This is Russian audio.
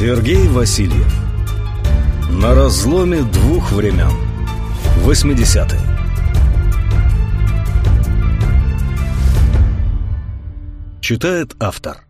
Сергей Васильев. На разломе двух времен. 80-е Читает автор.